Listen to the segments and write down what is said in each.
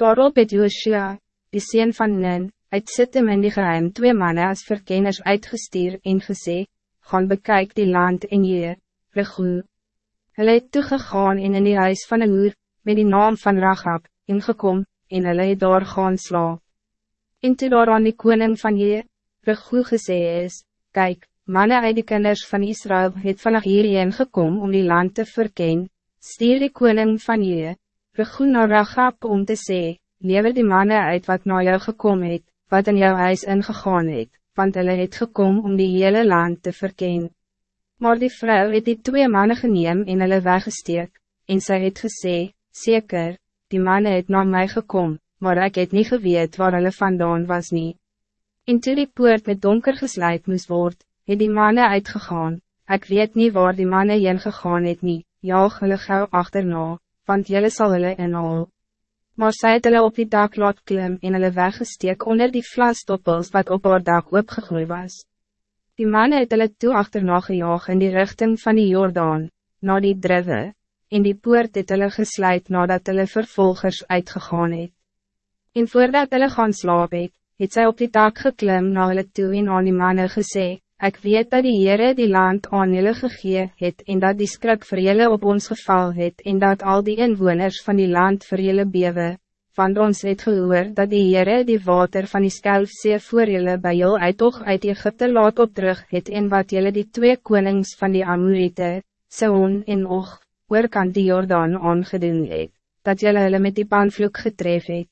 Daarop het Joshua, die sien van Nen, uit Sittim in die geheim twee mannen als verkenners uitgestuur en gesê, gaan bekyk die land en je, Regoe. Hulle het toegegaan en in die huis van een uur, met die naam van Rachab, ingekom, en hulle het daar gaan slaap. En toe daar aan die koning van je, Regoe gesê is, kijk, mannen uit die kinders van Israël het vanaf hierheen gekom om die land te verkennen, stuur die koning van je, Regoe na Rachab om te sê, lever die mannen uit wat na jou gekom het, wat in jouw huis ingegaan het, want hulle het gekom om die hele land te verkennen. Maar die vrouw het die twee mannen geneem en hulle weggesteek, en sy het gesê, zeker, die mannen het na mij gekom, maar ik het niet geweet waar hulle vandaan was nie. En toe die poort met donker gesluit moest word, het die mannen uitgegaan, ik weet niet waar die mannen heen gegaan het nie, jaag hulle gauw achterna want jullie zal hulle inhaal. Maar sy het hulle op die dak laat klim en hulle weggesteek onder die vlasstoppels wat op haar dak opgegroeid was. Die mannen het hulle toe achterna gejaag in die richting van die Jordaan, na die drive, en die poort het hulle gesluit nadat hulle vervolgers uitgegaan het. En voordat hulle gaan slaap het, het sy op die dak geklim na hulle toe en aan die mannen gesê, Ik weet dat die Heere die land aan jullie gegee het en dat die skrik vir jullie op ons geval het en dat al die inwoners van die land vir jullie bewe, want ons het gehoor dat die Heere die water van die skelfsee voor jullie bij jou uitog uit Egypte laat op terug het en wat jullie die twee konings van die Amorite, Seon en Och, oorkant die Jordaan aangedoen het, dat jullie hulle met die panvloek getref het.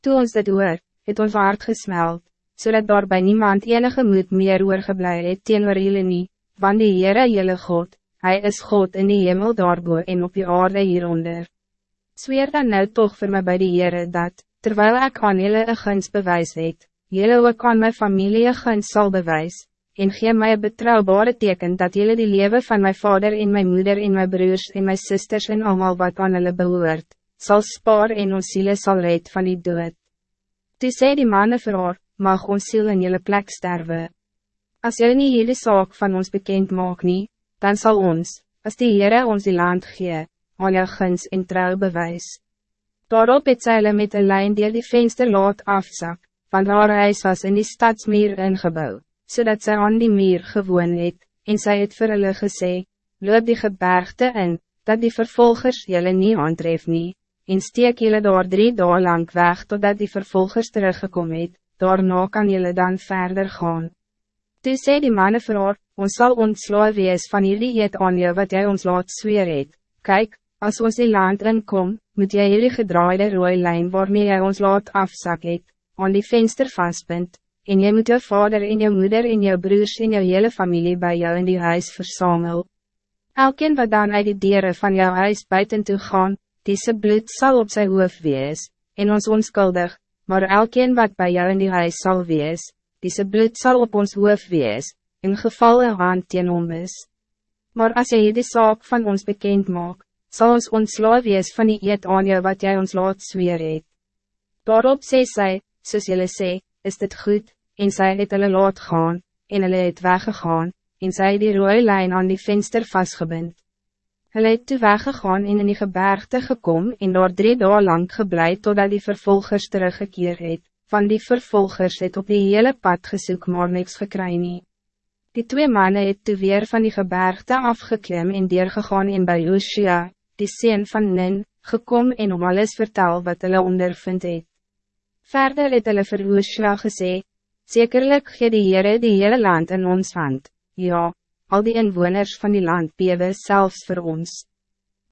Toe ons dit hoor, het ons hart gesmeld, zodat so daarbij niemand enige moed meer oorgeblij het teenoor jylle nie, want die Heere jylle God, Hij is God in die hemel daarboe en op die aarde hieronder. Zweer dan nou toch voor mij bij die Heere dat, terwijl ik aan jylle een guns bewys het, jylle ook aan my familie een guns sal bewys, en gee my een betrouwbare teken dat jylle die leven van mijn vader en mijn moeder en mijn broers en mijn zusters en allemaal wat aan hulle behoort, sal spaar en ons ziele sal red van die dood. Toe sê die manne vir haar, mag ons ziel in jullie plek sterven. Als jullie niet jullie zaak van ons bekend nie, dan zal ons, als die Heere ons die land gee, aan jou guns en trouw bewys. Daarop het sy met een lijn die die venster laat afzak, want haar huis was in die stadsmeer ingebouw, zodat zij aan die meer gewoon het, en sy het vir hulle gesê, loop die gebergte in, dat die vervolgers jullie niet aantref nie, en steek jullie daar drie dagen lang weg totdat die vervolgers teruggekomen het, daarna kan jullie dan verder gaan. Toe sê die manne vir haar, ons sal ontslaan wees van jullie eet aan jou wat jij ons laat zweer het. Kijk, als ons die land inkom, moet jy jullie gedraaide rooie lijn waarmee jy ons laat afzak het, aan die venster vastbind, en jy moet jou vader en jou moeder en jou broers en jou hele familie bij jou in die huis versamel. Elkeen wat dan uit die dieren van jou huis buiten toe gaan, diese bloed zal op zijn hoofd wees, en ons onskuldig, maar elkeen wat bij jou in die huis zal wees, diese bloed zal op ons hoof wees, in geval een hand teen om is. Maar als jy die zaak van ons bekend maak, zal ons ontslaan wees van die eet aan jou wat jij ons laat zweer het. Daarop sê sy, soos jylle sê, is dit goed, en sy het hulle laat gaan, en hulle het weggegaan, en sy die rooie lijn aan die venster vastgebind. Hulle het toe weggegaan en in die gebergte gekom en daar drie dagen lang geblei totdat die vervolgers teruggekeer het, van die vervolgers het op die hele pad gesoek maar niks gekry nie. Die twee mannen het toe weer van die gebergte afgeklim en deurgegaan en bij Joshua, die sien van Nin, gekom en om alles vertel wat hulle ondervind het. Verder het hulle vir Joshua gesê, Zekerlijk gee die Heere die hele land in ons hand, ja, al die inwoners van die land bewe zelfs voor ons.